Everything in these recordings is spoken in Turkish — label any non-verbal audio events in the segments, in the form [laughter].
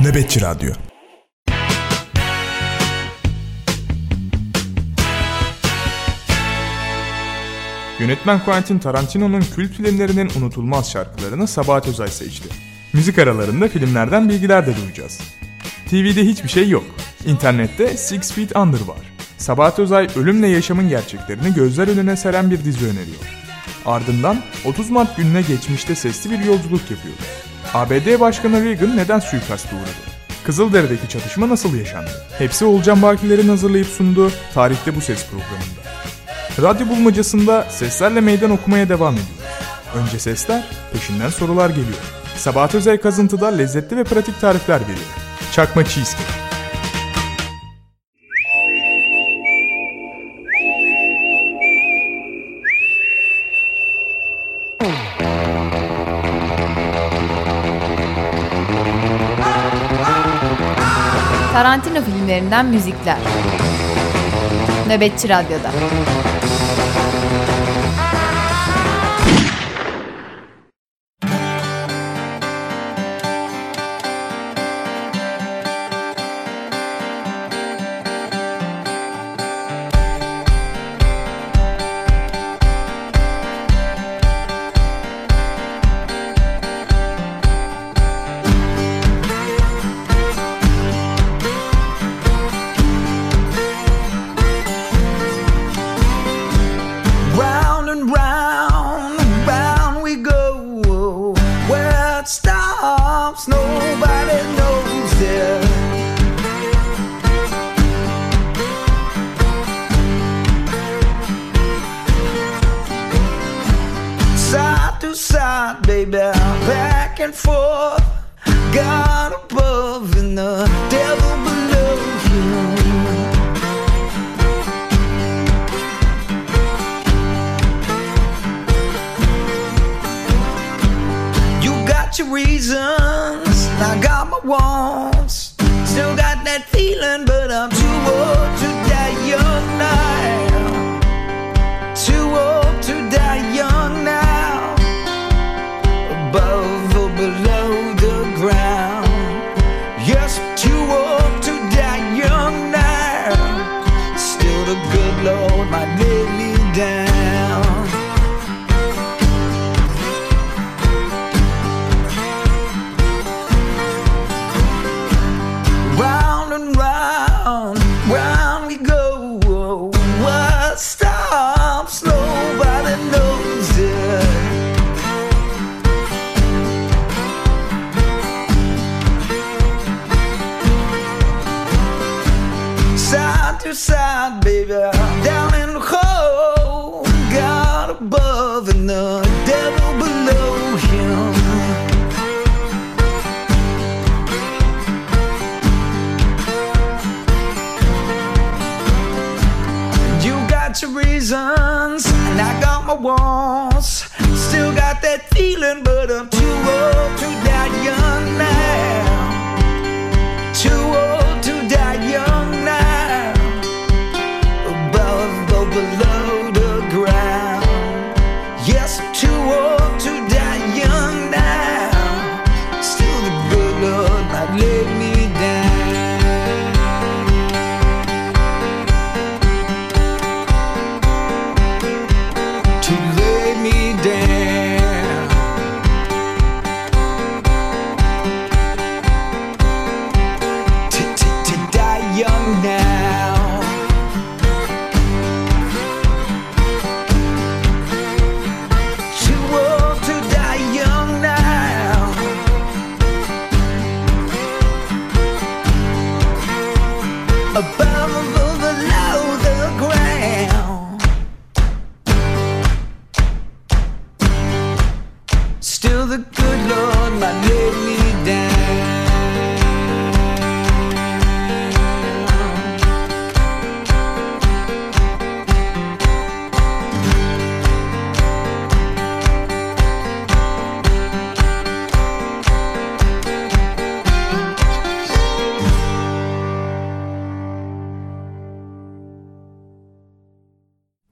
Nöbetçi Radyo Yönetmen Quentin Tarantino'nun kült filmlerinin unutulmaz şarkılarını Sabahat Özay seçti. Müzik aralarında filmlerden bilgiler de duyacağız. TV'de hiçbir şey yok. İnternette Six Feet Under var. Sabahat Özay ölümle yaşamın gerçeklerini gözler önüne seren bir dizi öneriyor. Ardından 30 Mart gününe geçmişte sesli bir yolculuk yapıyor. ABD Başkanı Reagan neden suikasta uğradı? Kızılderili'deki çatışma nasıl yaşandı? Hepsi Olcan Bakiler'in hazırlayıp sunduğu Tarihte Bu Ses programında. Radyo bulmacasında seslerle meydan okumaya devam ediyoruz. Önce sesler, peşinden sorular geliyor. Sabahat Özel kazıntıda lezzetli ve pratik tarifler veriyor. Çakma cheesecake. Filmlerinden müzikler. Nöbetçi Radyo'da. Stops, nobody knows it. Side to side, baby, back and forth. God above and the devil below you. Got your reasons, I got my wants. Still got that feeling, but I'm but I'm too old to die young now. Too old to die young now. Above or below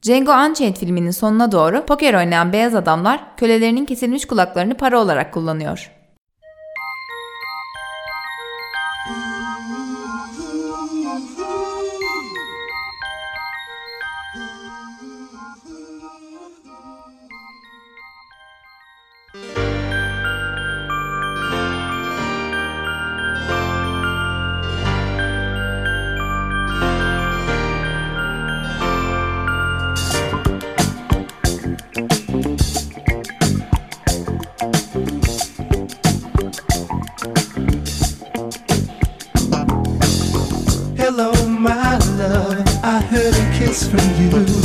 Django Unchained filminin sonuna doğru poker oynayan beyaz adamlar kölelerinin kesilmiş kulaklarını para olarak kullanıyor. kiss from you.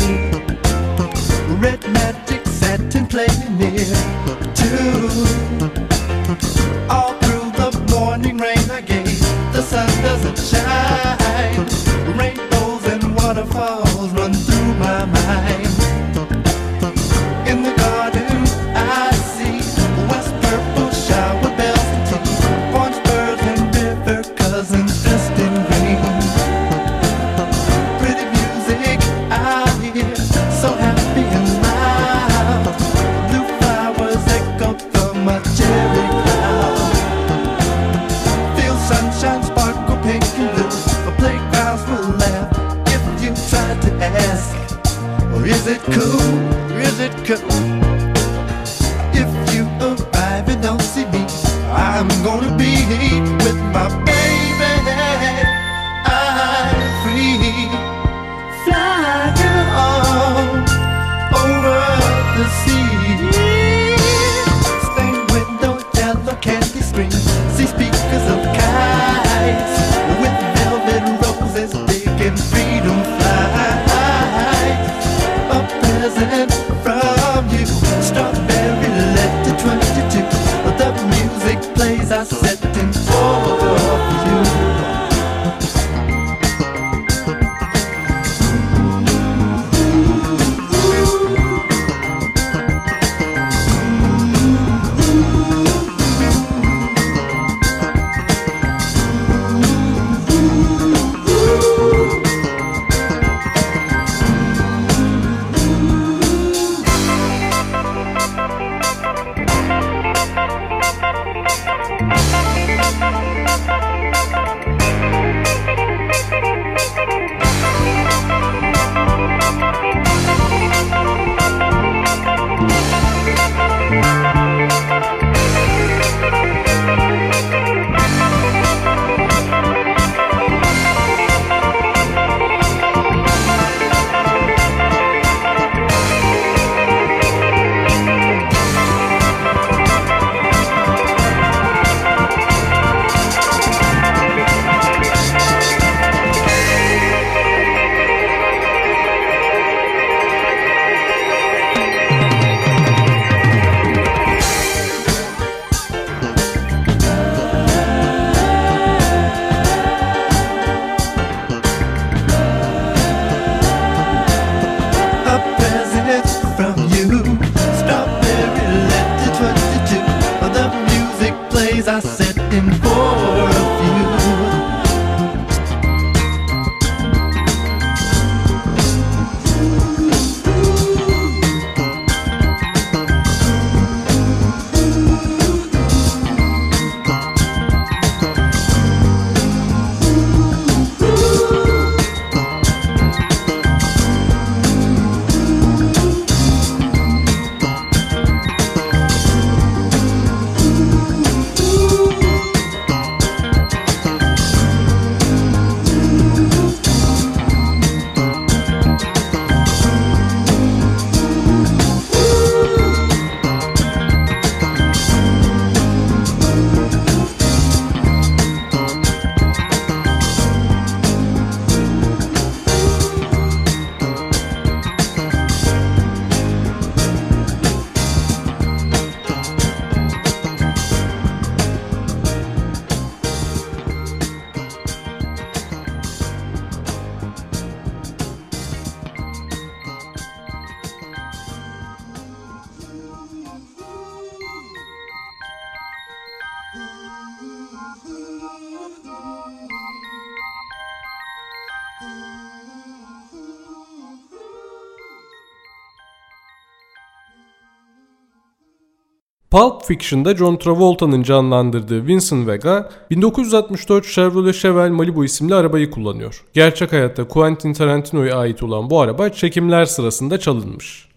Pulp Fiction'da John Travolta'nın canlandırdığı Vincent Vega 1964 Chevrolet Chevelle Malibu isimli arabayı kullanıyor. Gerçek hayatta Quentin Tarantino'ya ait olan bu araba çekimler sırasında çalınmış.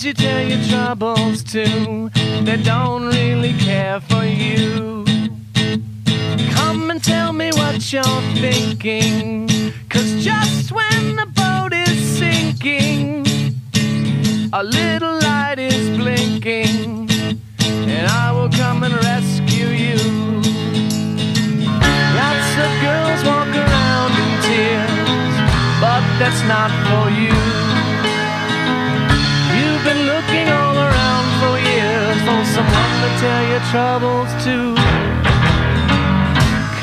Ones you tell your troubles to, that don't really care for you. Come and tell me what you're thinking, cause just when the boat is sinking, a little light is blinking and I will come and rescue you. Lots of girls walk around in tears, but that's not for you. You've been looking all around for years for someone to tell your troubles to.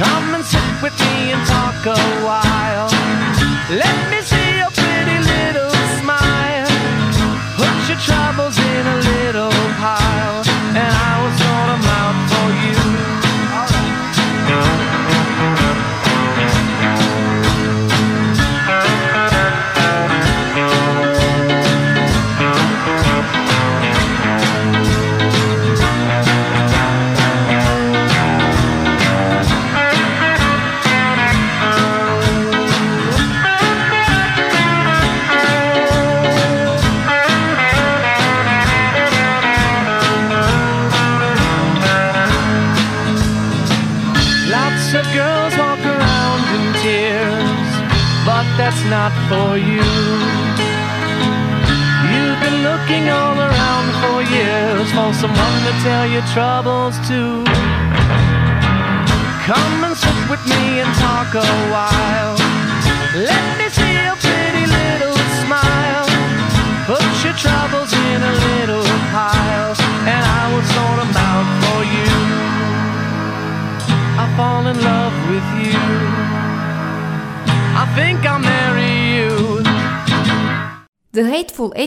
Come and sit with me and talk a while.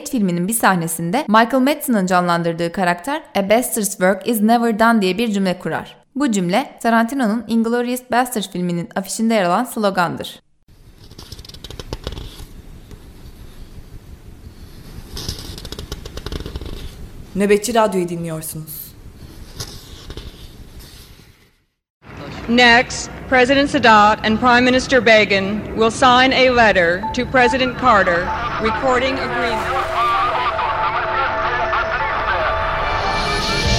8 filminin bir sahnesinde Michael Madsen'ın canlandırdığı karakter A Bastard's Work is Never Done diye bir cümle kurar. Bu cümle Tarantino'nun Inglourious Basterds filminin afişinde yer alan slogandır. Nöbetçi Radyo'yu dinliyorsunuz. Next, President Sadat and Prime Minister Begin will sign a letter to President Carter recording agreement.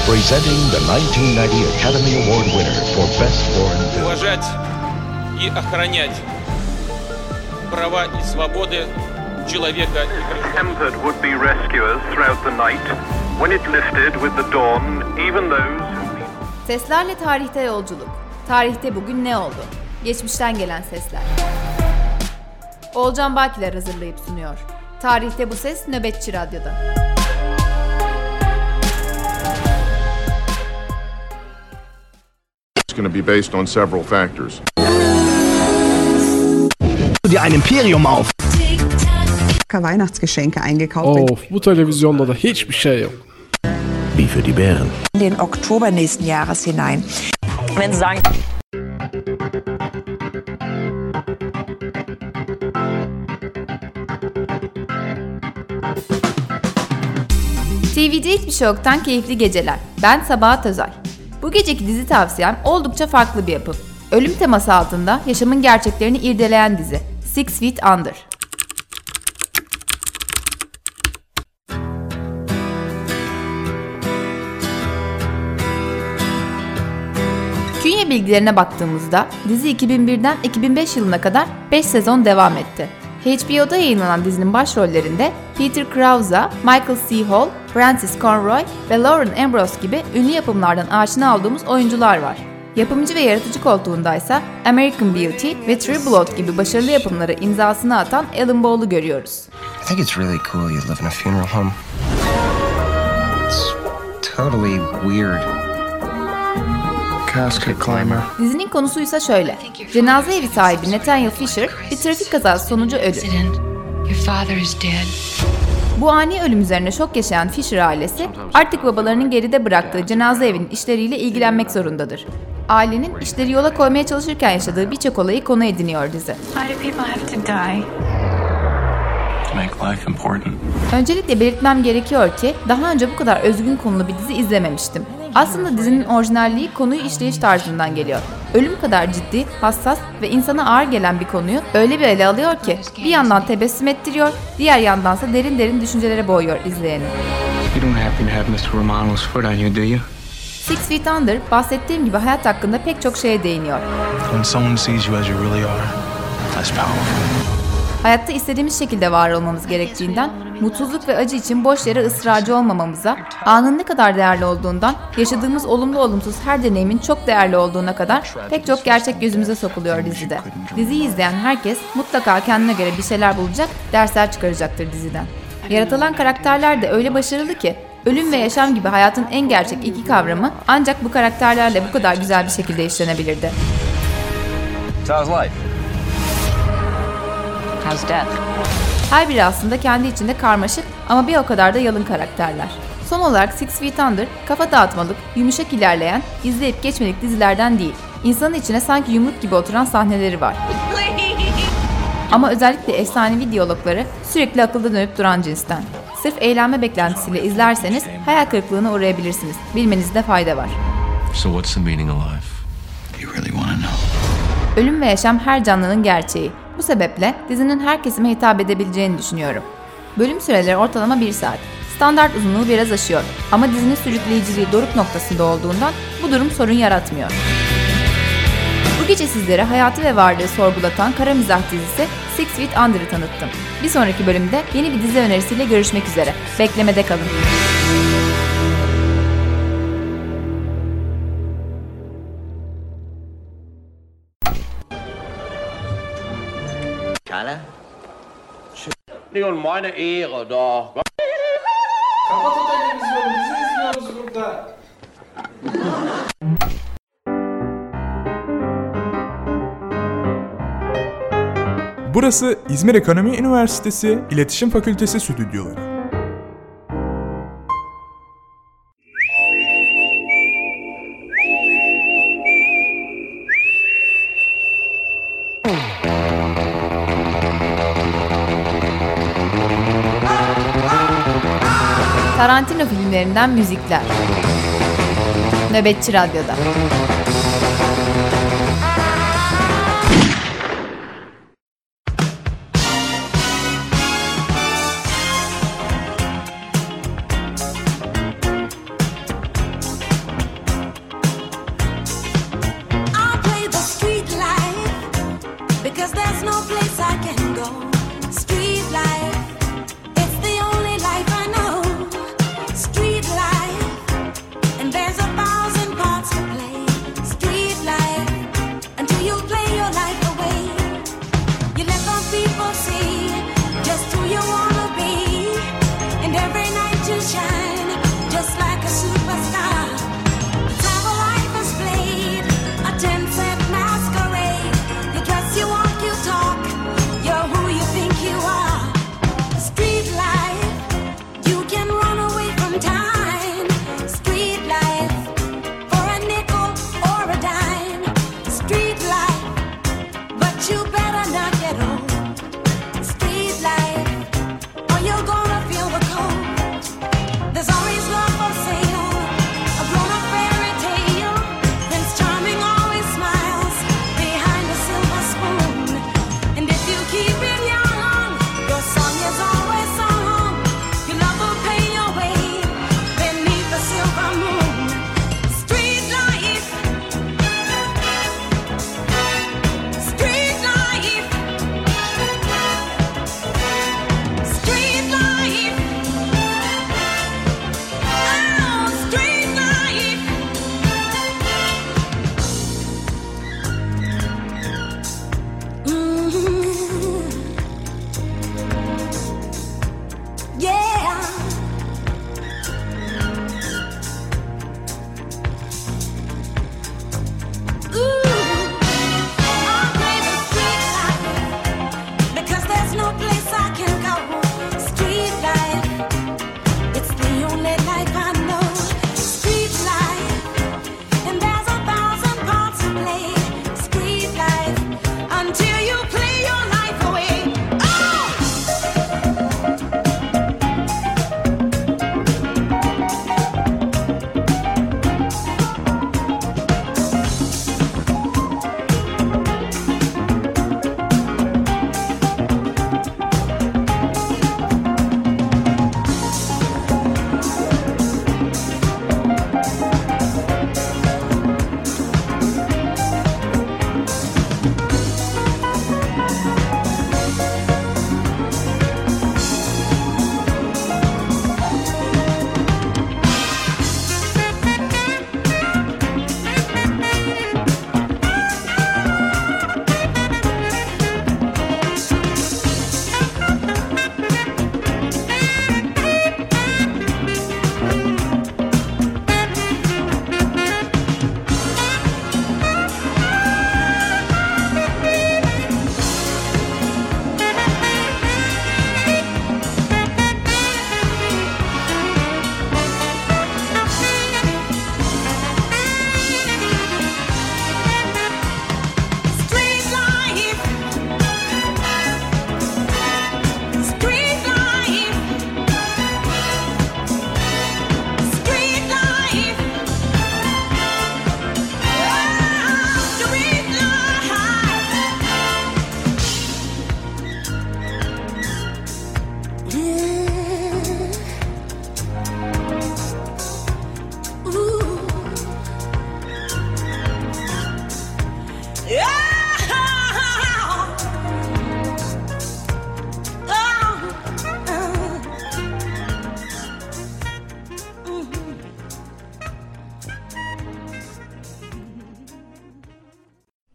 Presenting the 1990 Academy Award winner for Best Foreign Film. уважать и охранять права и свободы человека и гражданина. Tempered would-be rescuers throughout the night. When it lifted with the dawn, even those who Seslerle tarihte yolculuk. Tarihte bugün ne oldu? Geçmişten gelen sesler. Olcan Bakiler hazırlayıp sunuyor. Tarihte bu ses Nöbetçi Radyo'da. It's going to be based on several factors. dir ein Imperium auf. Weihnachtsgeschenke eingekauft. Of bu televizyonda da hiçbir şey yok. Wie für die Bären. In den Oktober nächsten Jahres hinein. Wenn Sie sagen, TV'de hiçbir şey yoktan keyifli geceler. Ben Sabahat Özay. Bu geceki dizi tavsiyem oldukça farklı bir yapım. Ölüm teması altında yaşamın gerçeklerini irdeleyen dizi. Six Feet Under. Bilgilerine baktığımızda dizi 2001'den 2005 yılına kadar 5 sezon devam etti. HBO'da yayınlanan dizinin başrollerinde Peter Krause, Michael C. Hall, Francis Conroy ve Lauren Ambrose gibi ünlü yapımlardan aşina olduğumuz oyuncular var. Yapımcı ve yaratıcı koltuğundaysa American Beauty ve True Blood gibi başarılı yapımları imzasını atan Alan Ball'u görüyoruz. I think it's really cool you live in a funeral home. It's totally weird. Casket climber. Dizinin konusu ise şöyle. Cenaze evi sahibi Nathaniel Fisher bir trafik kazası sonucu ölür. Your father is dead. Bu ani ölüm üzerine şok yaşayan Fisher ailesi artık babalarının geride bıraktığı cenaze evinin işleriyle ilgilenmek zorundadır. Ailenin işleri yola koymaya çalışırken yaşadığı birçok olayı konu ediniyor dizi. Why do people have to die? To make life important. Öncelikle belirtmem gerekiyor ki daha önce bu kadar özgün konulu bir dizi izlememiştim. Aslında dizinin orijinalliği konuyu işleyiş tarzından geliyor. Ölüm kadar ciddi, hassas ve insana ağır gelen bir konuyu öyle bir ele alıyor ki bir yandan tebessüm ettiriyor, diğer yandansa derin derin düşüncelere boğuyor izleyeni. You don't happen to have Mr. Romano's foot on you, do you? Six Feet Under bahsettiğim gibi hayat hakkında pek çok şeye değiniyor. When someone sees you as you really are, that's powerful. Hayatta istediğimiz şekilde var olmamız gerektiğinden, mutsuzluk ve acı için boş yere ısrarcı olmamamıza, anın ne kadar değerli olduğundan, yaşadığımız olumlu olumsuz her deneyimin çok değerli olduğuna kadar pek çok gerçek gözümüze sokuluyor dizide. Diziyi izleyen herkes mutlaka kendine göre bir şeyler bulacak, dersler çıkaracaktır diziden. Yaratılan karakterler de öyle başarılı ki, ölüm ve yaşam gibi hayatın en gerçek iki kavramı ancak bu karakterlerle bu kadar güzel bir şekilde işlenebilirdi. How's death? Her biri aslında kendi içinde karmaşık ama bir o kadar da yalın karakterler. Son olarak Six Feet Under, kafa dağıtmalık, yumuşak ilerleyen, izleyip geçmelik dizilerden değil. İnsanın içine sanki yumruk gibi oturan sahneleri var. Ama özellikle efsanevi diyalogları sürekli akılda dönüp duran cinsten. Sırf eğlenme beklentisiyle izlerseniz hayal kırıklığına uğrayabilirsiniz. Bilmenizde fayda var. So what's the meaning of life? You really want to know? Ölüm ve yaşam her canlının gerçeği. Bu sebeple dizinin her kesime hitap edebileceğini düşünüyorum. Bölüm süreleri ortalama 1 saat. Standart uzunluğu biraz aşıyor ama dizinin sürükleyiciliği doruk noktasında olduğundan bu durum sorun yaratmıyor. Bu gece sizlere hayatı ve varlığı sorgulatan kara mizah dizisi Six Feet Under'ı tanıttım. Bir sonraki bölümde yeni bir dizi önerisiyle görüşmek üzere. Beklemede kalın. Jo en meine Ehre, da. Kapat o televizyonu bizi izliyoruz burada. Burası İzmir Ekonomi Üniversitesi İletişim Fakültesi stüdyoları. Filmlerinden müzikler. Nöbetçi Radyo'da.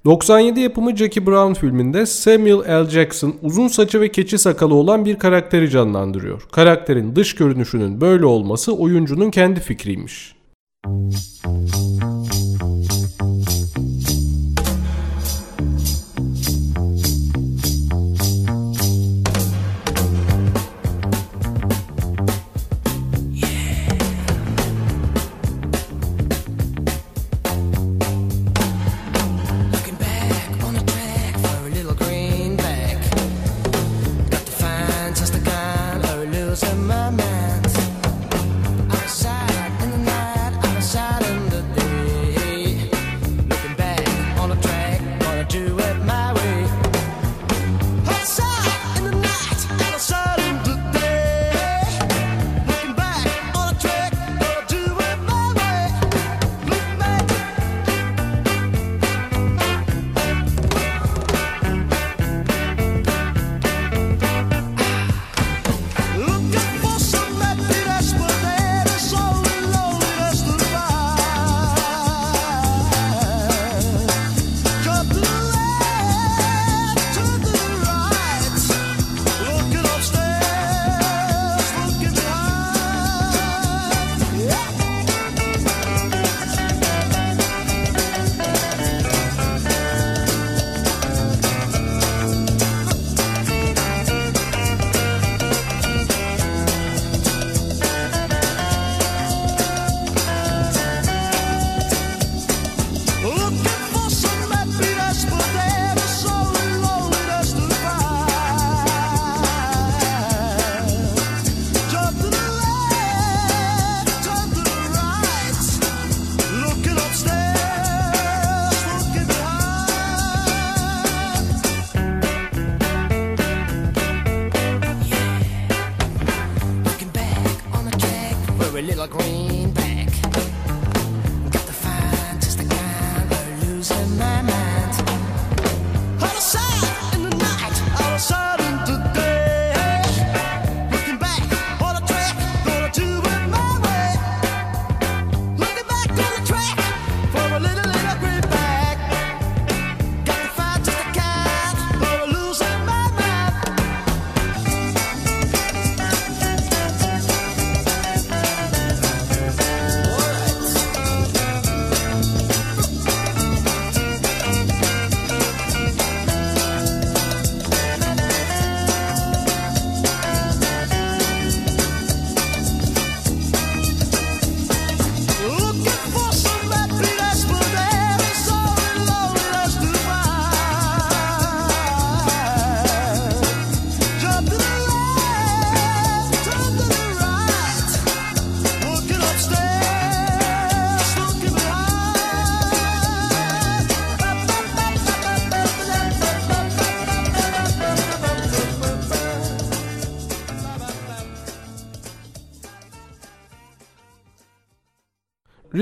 97 yapımı Jackie Brown filminde Samuel L. Jackson uzun saçı ve keçi sakalı olan bir karakteri canlandırıyor. Karakterin dış görünüşünün böyle olması oyuncunun kendi fikriymiş. little green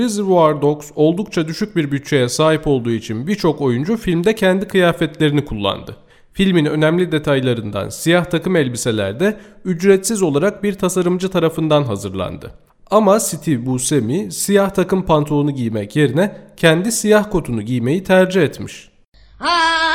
Reservoir Dogs oldukça düşük bir bütçeye sahip olduğu için birçok oyuncu filmde kendi kıyafetlerini kullandı. Filmin önemli detaylarından siyah takım elbiseler de ücretsiz olarak bir tasarımcı tarafından hazırlandı. Ama Steve Buscemi siyah takım pantolonu giymek yerine kendi siyah kotunu giymeyi tercih etmiş. al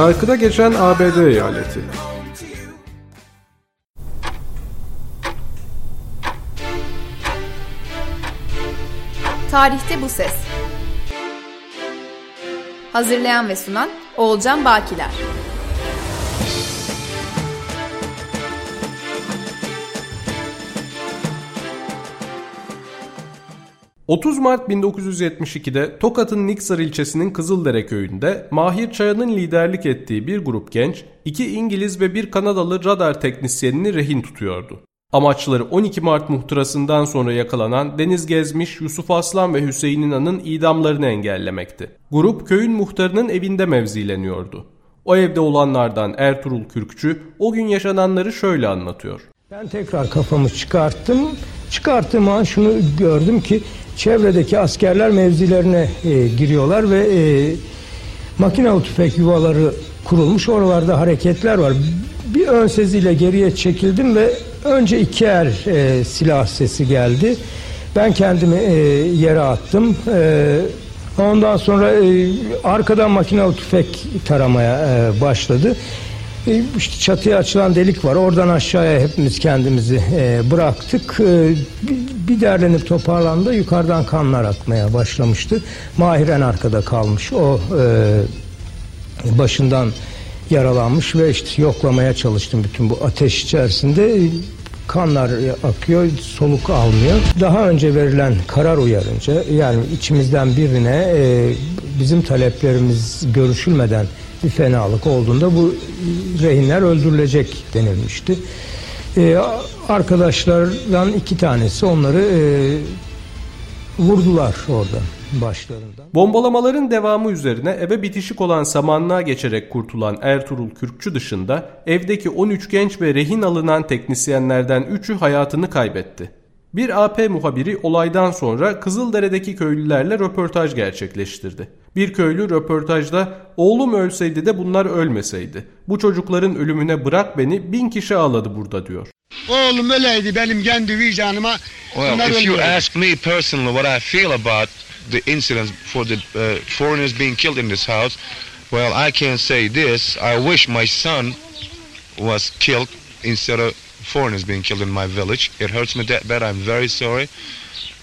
Şarkıda geçen ABD eyaleti. Tarihte bu ses. Hazırlayan ve sunan Oğulcan Bakiler. 30 Mart 1972'de Tokat'ın Niksar ilçesinin Kızıldere köyünde Mahir Çayan'ın liderlik ettiği bir grup genç, iki İngiliz ve bir Kanadalı radar teknisyenini rehin tutuyordu. Amaçları 12 Mart muhtırasından sonra yakalanan Deniz Gezmiş, Yusuf Aslan ve Hüseyin İnan'ın idamlarını engellemekti. Grup köyün muhtarının evinde mevzileniyordu. O evde olanlardan Ertuğrul Kürkçü o gün yaşananları şöyle anlatıyor. Ben tekrar kafamı çıkarttım. Çıkarttığım an şunu gördüm ki çevredeki askerler mevzilerine e, giriyorlar ve e, makinalı tüfek yuvaları kurulmuş. Oralarda hareketler var. Bir ön seziyle geriye çekildim ve önce iki er e, silah sesi geldi. Ben kendimi e, yere attım. E, ondan sonra e, arkadan makinalı tüfek taramaya e, başladı. E, işte çatıya açılan delik var. Oradan aşağıya hepimiz kendimizi e, bıraktık. E, bir, derlenip toparlandı. Yukarıdan kanlar akmaya başlamıştı. Mahir en arkada kalmış. O e, başından yaralanmış ve işte yoklamaya çalıştım bütün bu ateş içerisinde. Kanlar akıyor, soluk almıyor. Daha önce verilen karar uyarınca yani içimizden birine e, bizim taleplerimiz görüşülmeden bir fenalık olduğunda bu rehinler öldürülecek denilmişti. Ee, arkadaşlardan iki tanesi onları e, vurdular orada başlarından. Bombalamaların devamı üzerine eve bitişik olan samanlığa geçerek kurtulan Ertuğrul Kürkçü dışında evdeki 13 genç ve rehin alınan teknisyenlerden 3'ü hayatını kaybetti. Bir AP muhabiri olaydan sonra Kızıldere'deki köylülerle röportaj gerçekleştirdi. Bir köylü röportajda oğlum ölseydi de bunlar ölmeseydi. Bu çocukların ölümüne bırak beni bin kişi ağladı burada diyor. Oğlum öleydi benim kendi vicdanıma. Well, bunlar if you ölmüyor. ask me personally what I feel about the incidents for the uh, foreigners being killed in this house, well, I can say this. I wish my son was killed instead of foreigners being killed in my village. It hurts me that bad. I'm very sorry.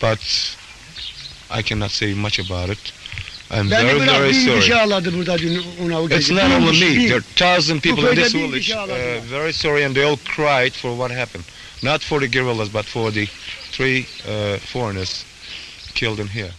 But I cannot say much about it. I'm Beni very, very sorry. burada dün ona o. It's not only me. There are thousand people in this village. Uh, very sorry, and they all cried for what happened. Not for the guerrillas, but for the three uh, foreigners killed in here.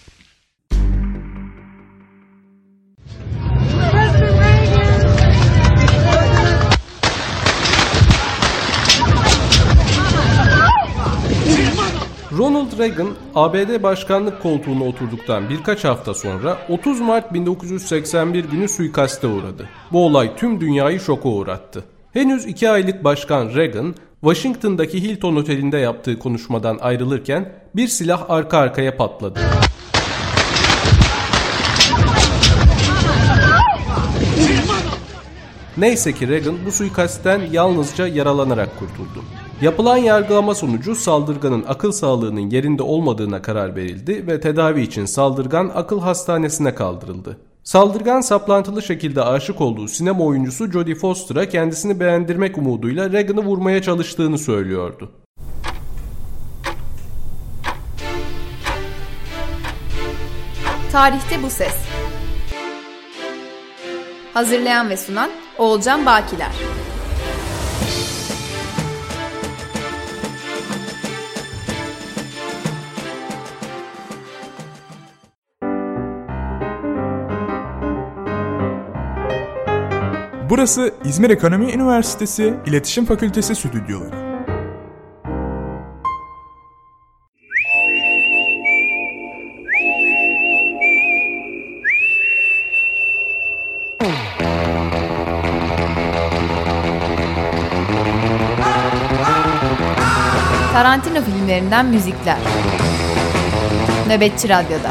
Ronald Reagan ABD başkanlık koltuğuna oturduktan birkaç hafta sonra 30 Mart 1981 günü suikaste uğradı. Bu olay tüm dünyayı şoka uğrattı. Henüz 2 aylık başkan Reagan, Washington'daki Hilton Oteli'nde yaptığı konuşmadan ayrılırken bir silah arka arkaya patladı. Neyse ki Reagan bu suikastten yalnızca yaralanarak kurtuldu. Yapılan yargılama sonucu saldırganın akıl sağlığının yerinde olmadığına karar verildi ve tedavi için saldırgan akıl hastanesine kaldırıldı. Saldırgan saplantılı şekilde aşık olduğu sinema oyuncusu Jodie Foster'a kendisini beğendirmek umuduyla Reagan'ı vurmaya çalıştığını söylüyordu. Tarihte bu ses. Hazırlayan ve sunan Oğulcan Bakiler. Burası İzmir Ekonomi Üniversitesi İletişim Fakültesi stüdyoları. Filmlerinden müzikler. Nöbetçi Radyo'da.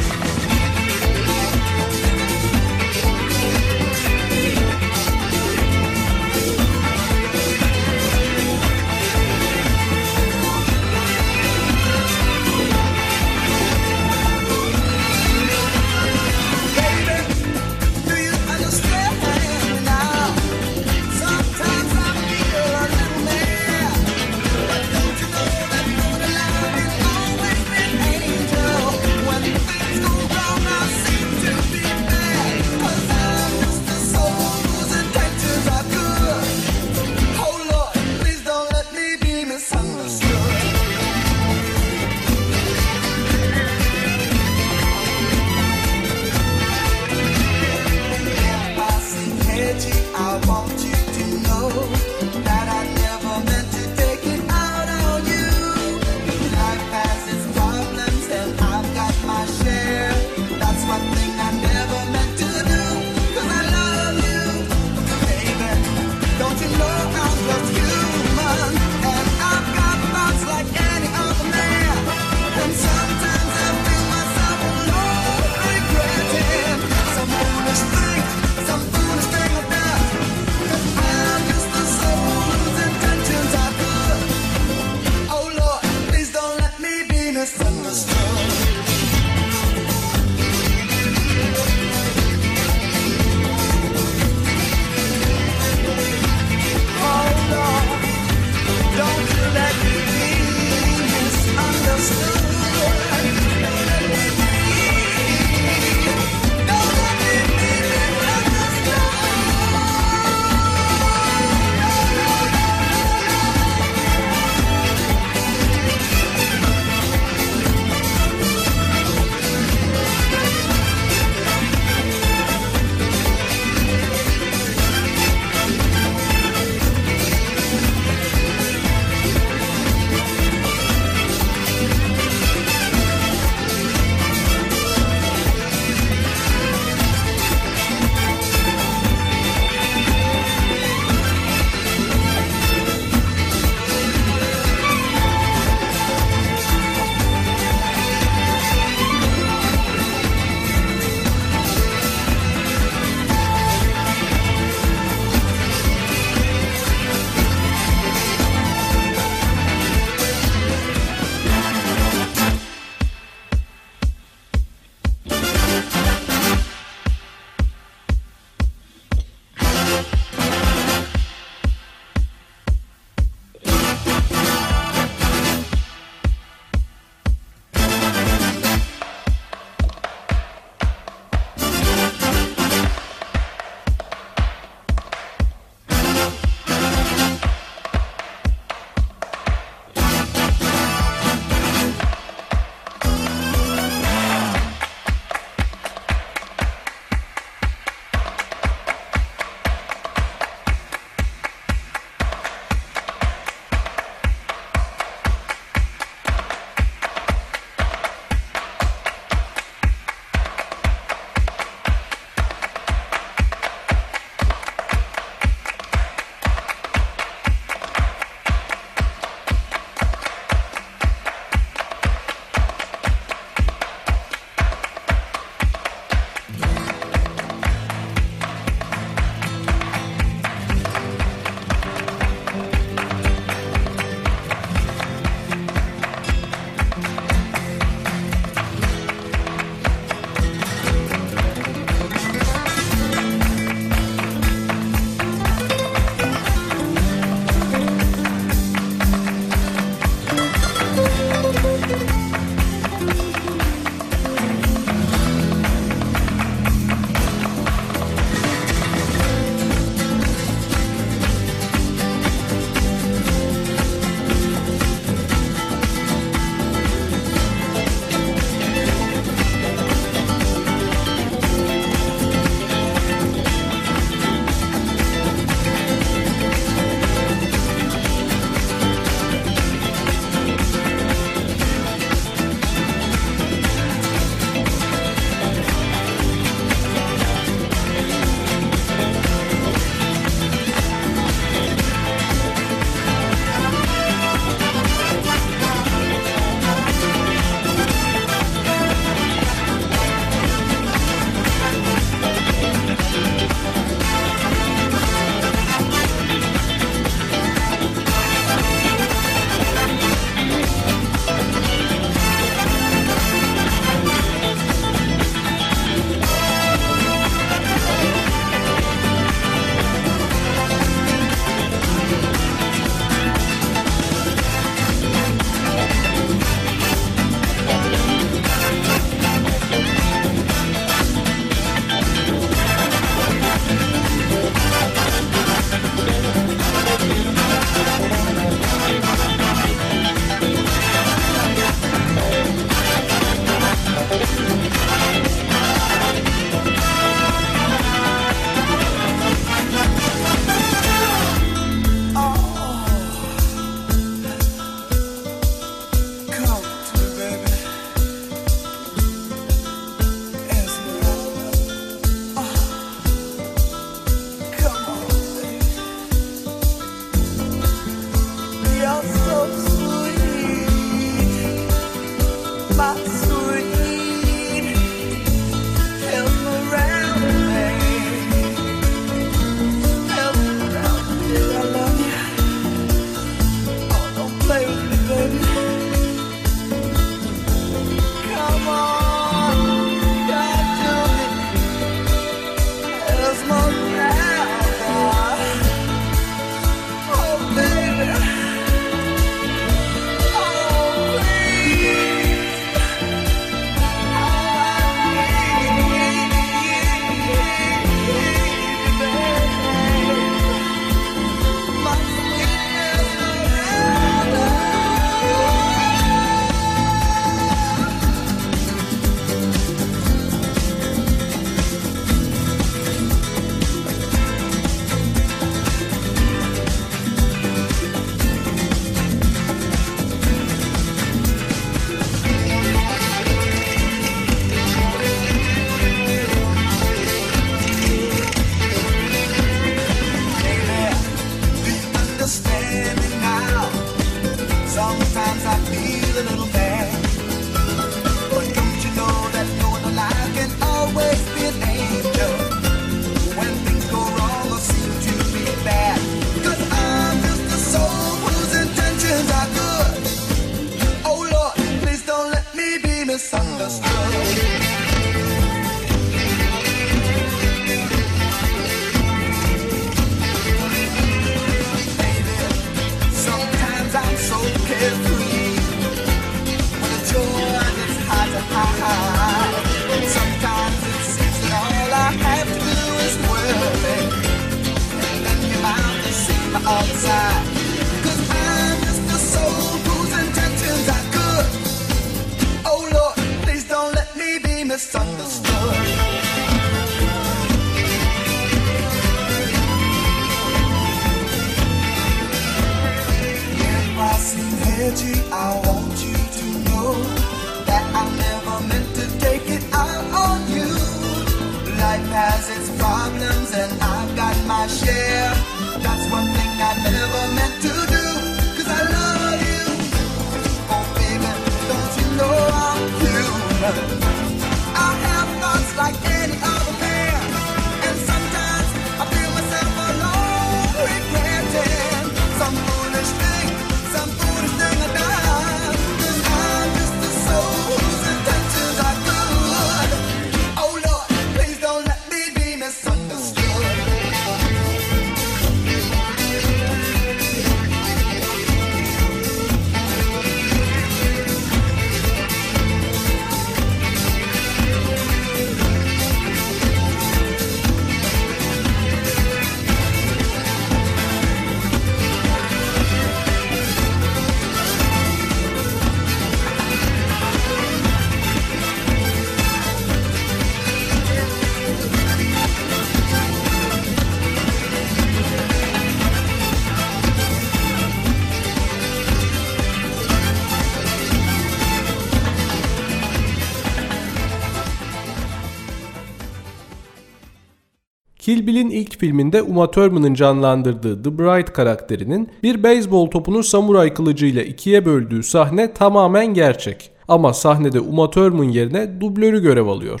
Kill Bill'in ilk filminde Uma Thurman'ın canlandırdığı The Bride karakterinin bir beyzbol topunu samuray kılıcıyla ikiye böldüğü sahne tamamen gerçek. Ama sahnede Uma Thurman yerine dublörü görev alıyor.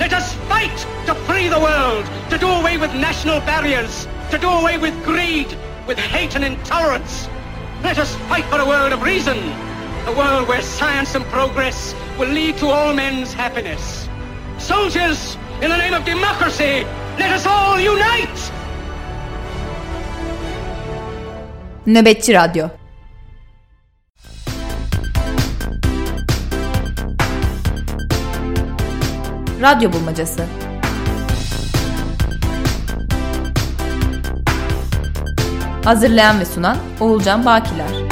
Let us fight to free the world, to do away with national barriers, to do away with greed, with hate and intolerance. Let us fight for a world of reason, a world where science and progress will lead to all men's happiness. Soldiers, in the name of democracy, let us all unite! Nöbetçi Radyo. Radyo Bulmacası. Hazırlayan ve sunan Oğulcan Bakiler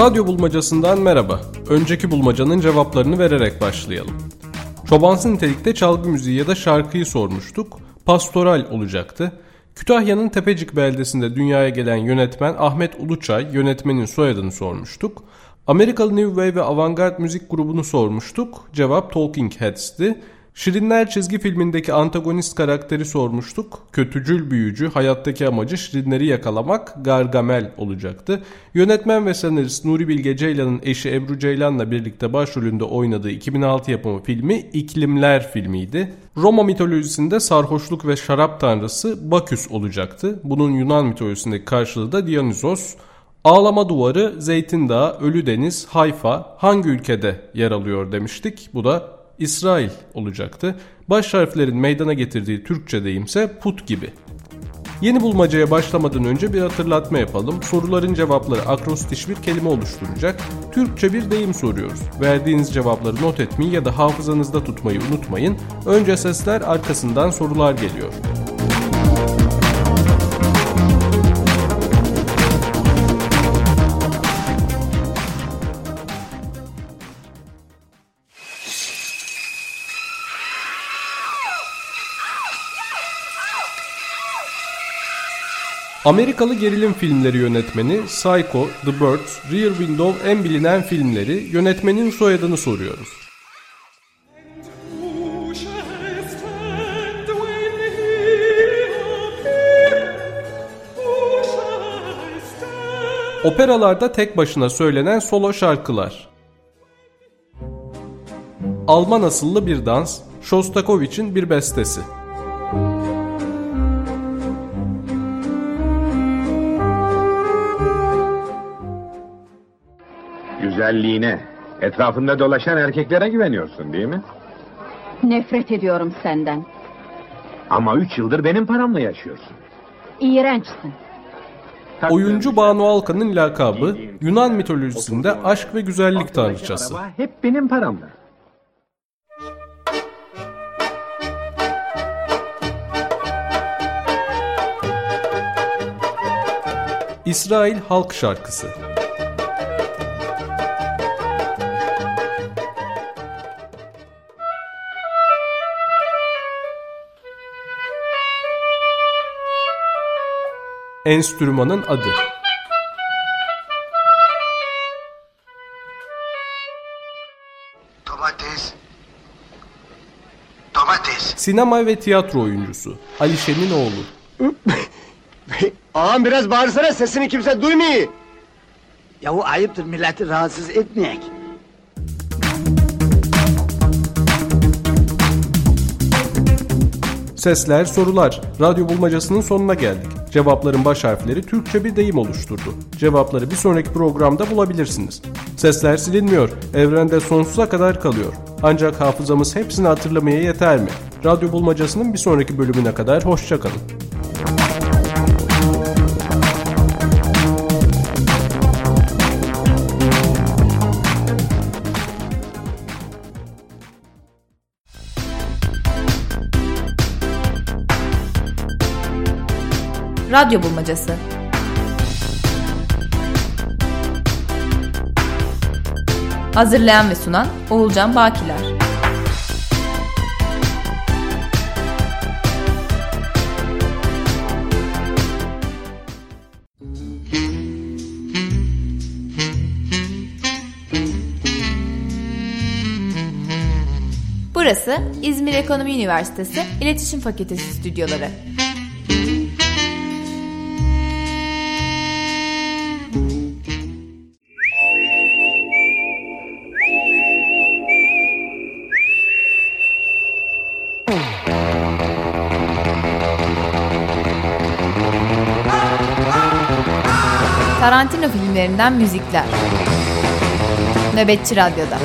Radyo bulmacasından merhaba. Önceki bulmacanın cevaplarını vererek başlayalım. Çobansı nitelikte çalgı müziği ya da şarkıyı sormuştuk. Pastoral olacaktı. Kütahya'nın Tepecik beldesinde dünyaya gelen yönetmen Ahmet Uluçay yönetmenin soyadını sormuştuk. Amerikalı New Wave ve Avantgard müzik grubunu sormuştuk. Cevap Talking Heads'ti. Şirinler çizgi filmindeki antagonist karakteri sormuştuk. Kötücül büyücü, hayattaki amacı şirinleri yakalamak Gargamel olacaktı. Yönetmen ve senarist Nuri Bilge Ceylan'ın eşi Ebru Ceylan'la birlikte başrolünde oynadığı 2006 yapımı filmi İklimler filmiydi. Roma mitolojisinde sarhoşluk ve şarap tanrısı Baküs olacaktı. Bunun Yunan mitolojisindeki karşılığı da Dionysos. Ağlama Duvarı, Zeytin Dağı, Ölü Deniz, Hayfa hangi ülkede yer alıyor demiştik. Bu da İsrail olacaktı. Baş harflerin meydana getirdiği Türkçe deyimse put gibi. Yeni bulmacaya başlamadan önce bir hatırlatma yapalım. Soruların cevapları akrostiş bir kelime oluşturacak. Türkçe bir deyim soruyoruz. Verdiğiniz cevapları not etmeyi ya da hafızanızda tutmayı unutmayın. Önce sesler arkasından sorular geliyor. Amerikalı gerilim filmleri yönetmeni Psycho, The Birds, Rear Window en bilinen filmleri yönetmenin soyadını soruyoruz. Operalarda tek başına söylenen solo şarkılar. Alman asıllı bir dans, Shostakovich'in bir bestesi. güzelliğine, etrafında dolaşan erkeklere güveniyorsun değil mi? Nefret ediyorum senden. Ama üç yıldır benim paramla yaşıyorsun. İğrençsin. Oyuncu Banu Alkan'ın lakabı Yunan mitolojisinde aşk ve güzellik tanrıçası. Hep benim paramla. İsrail Halk Şarkısı Enstrümanın adı Domates. Domates. Sinema ve tiyatro oyuncusu Ali Şen'in oğlu. Ağam biraz bağırsana sesini kimse duymuyor. Yahu ayıptır milleti rahatsız etmeyek. Sesler, sorular. Radyo bulmacasının sonuna geldik. Cevapların baş harfleri Türkçe bir deyim oluşturdu. Cevapları bir sonraki programda bulabilirsiniz. Sesler silinmiyor. Evrende sonsuza kadar kalıyor. Ancak hafızamız hepsini hatırlamaya yeter mi? Radyo bulmacasının bir sonraki bölümüne kadar hoşçakalın. Radyo Bulmacası Hazırlayan ve sunan Oğulcan Bakiler Burası İzmir Ekonomi Üniversitesi İletişim Fakültesi stüdyoları. Müzikler. Nöbetçi Radyo'da.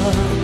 love.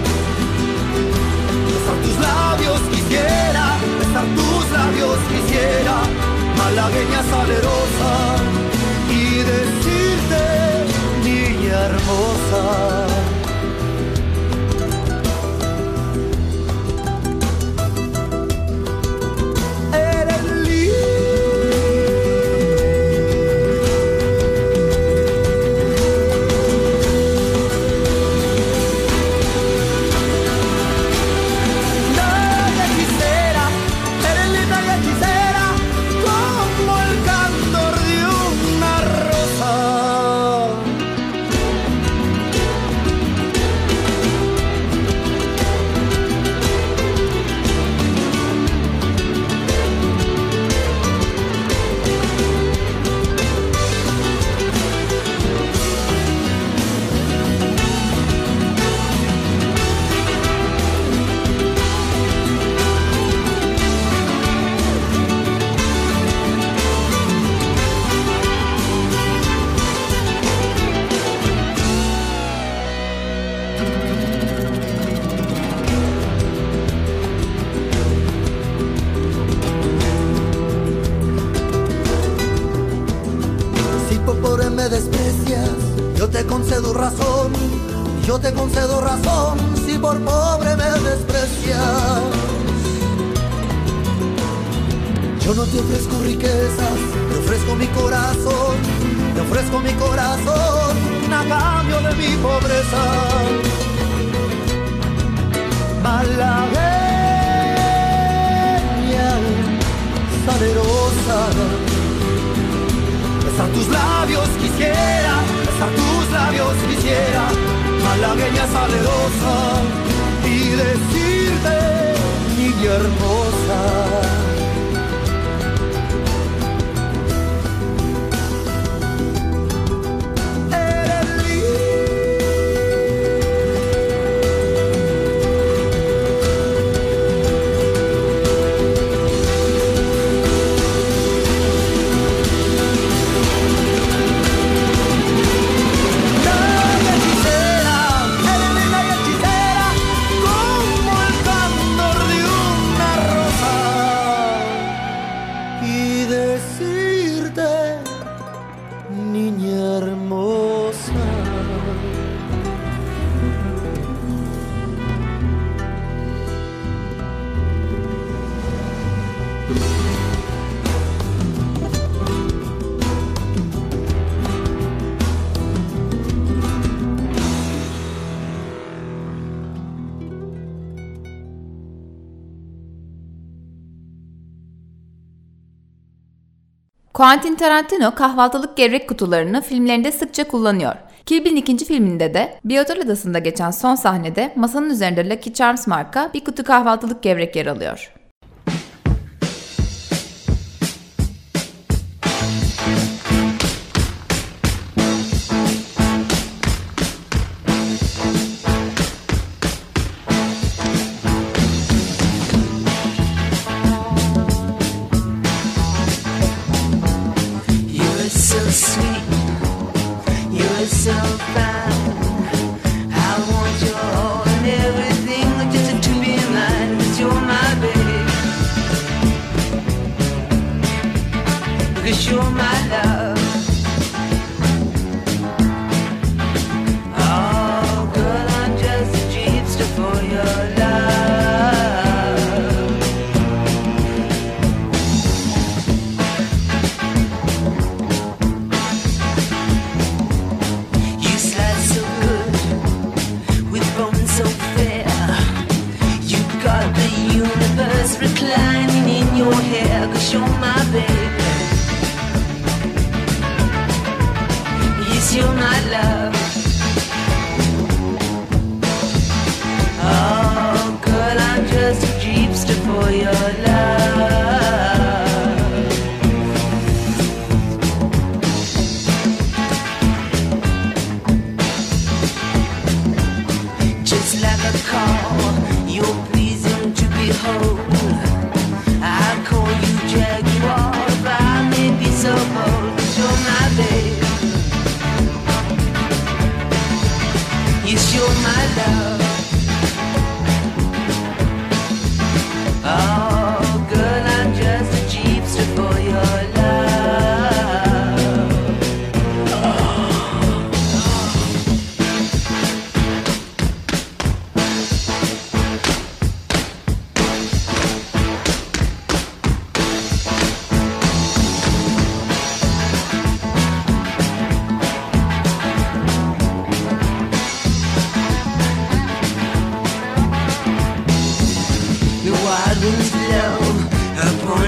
besar, tus labios quisiera, besar tus labios quisiera, malagueña salerosa, y decirte, niña hermosa. Quentin Tarantino kahvaltılık gevrek kutularını filmlerinde sıkça kullanıyor. Kill Bill'in ikinci filminde de bir Biotol Adası'nda geçen son sahnede masanın üzerinde Lucky Charms marka bir kutu kahvaltılık gevrek yer alıyor.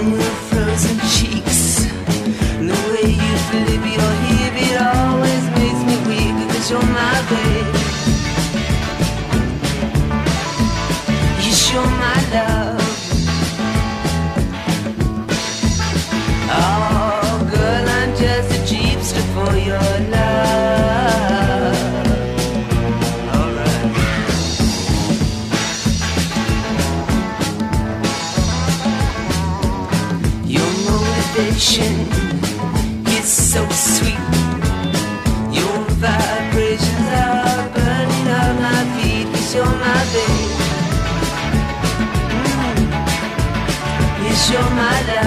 I'm you're my love.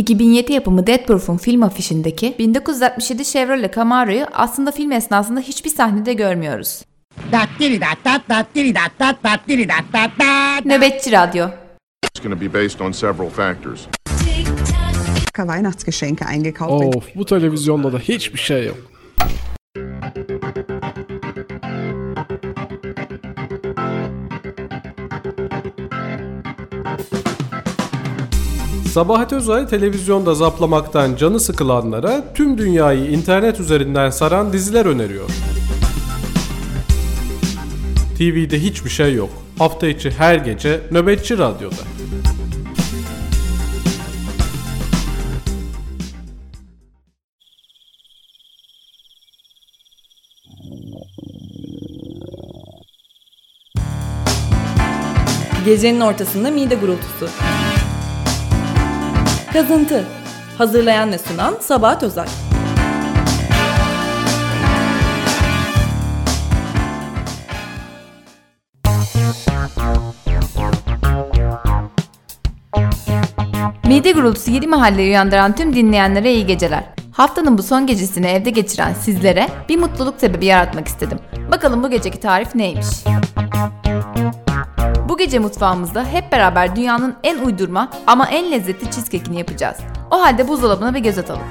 2007 yapımı Dead Proof'un film afişindeki 1967 Chevrolet Camaro'yu aslında film esnasında hiçbir sahnede görmüyoruz. Nöbetçi Radyo It's going to be based on several factors. Weihnachtsgeschenke eingekauft. Of bu televizyonda da hiçbir şey yok. Sabahat Özay televizyonda zaplamaktan canı sıkılanlara tüm dünyayı internet üzerinden saran diziler öneriyor. TV'de hiçbir şey yok. Hafta içi her gece Nöbetçi Radyo'da. Gecenin ortasında mide gurultusu. Kazıntı. Hazırlayan ve sunan Sabahat Özay. Mide gurultusu 7 mahalleyi uyandıran tüm dinleyenlere iyi geceler. Haftanın bu son gecesini evde geçiren sizlere bir mutluluk sebebi yaratmak istedim. Bakalım bu geceki tarif neymiş? Gece mutfağımızda hep beraber dünyanın en uydurma ama en lezzetli cheesecake'ini yapacağız. O halde buzdolabına bir göz atalım.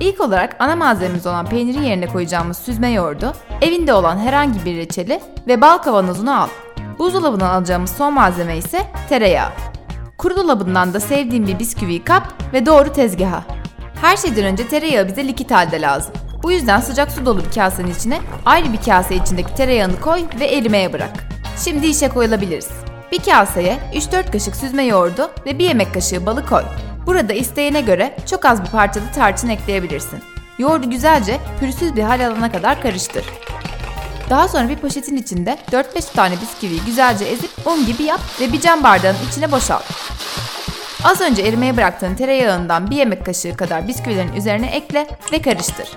İlk olarak ana malzememiz olan peyniri yerine koyacağımız süzme yoğurdu, evinde olan herhangi bir reçeli ve bal kavanozunu al. Buzdolabından alacağımız son malzeme ise tereyağı. Kuru dolabından da sevdiğim bir bisküviyi kap ve doğru tezgaha. Her şeyden önce tereyağı bize likit halde lazım. Bu yüzden sıcak su dolu bir kasenin içine ayrı bir kase içindeki tereyağını koy ve erimeye bırak. Şimdi işe koyulabiliriz. Bir kaseye 3-4 kaşık süzme yoğurdu ve bir yemek kaşığı balı koy. Burada isteğine göre çok az bir parçada tarçın ekleyebilirsin. Yoğurdu güzelce pürüzsüz bir hal alana kadar karıştır. Daha sonra bir poşetin içinde 4-5 tane bisküviyi güzelce ezip un gibi yap ve bir cam bardağın içine boşalt. Az önce erimeye bıraktığın tereyağından bir yemek kaşığı kadar bisküvilerin üzerine ekle ve karıştır.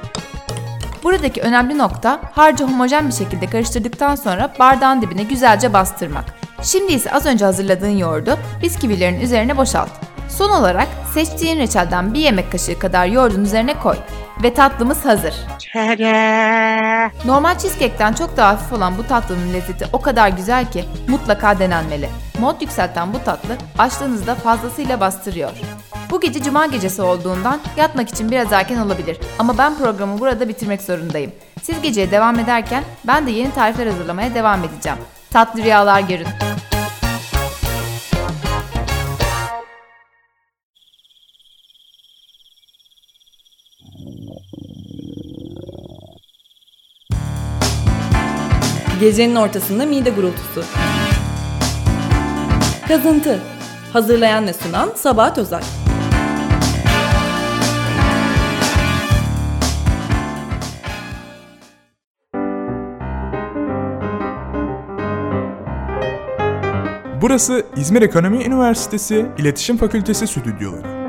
Buradaki önemli nokta harcı homojen bir şekilde karıştırdıktan sonra bardağın dibine güzelce bastırmak. Şimdi ise az önce hazırladığın yoğurdu bisküvilerin üzerine boşalt. Son olarak seçtiğin reçelden bir yemek kaşığı kadar yoğurdun üzerine koy. Ve tatlımız hazır. [laughs] Normal cheesecake'ten çok daha hafif olan bu tatlının lezzeti o kadar güzel ki mutlaka denenmeli. Mod yükselten bu tatlı açlığınızda fazlasıyla bastırıyor. Bu gece cuma gecesi olduğundan yatmak için biraz erken olabilir ama ben programı burada bitirmek zorundayım. Siz geceye devam ederken ben de yeni tarifler hazırlamaya devam edeceğim. Tatlı rüyalar görün. Gecenin ortasında mide gurultusu. Kazıntı. Hazırlayan ve sunan Sabahat Özay. Burası İzmir Ekonomi Üniversitesi İletişim Fakültesi stüdyoları.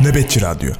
Nöbetçi Radyo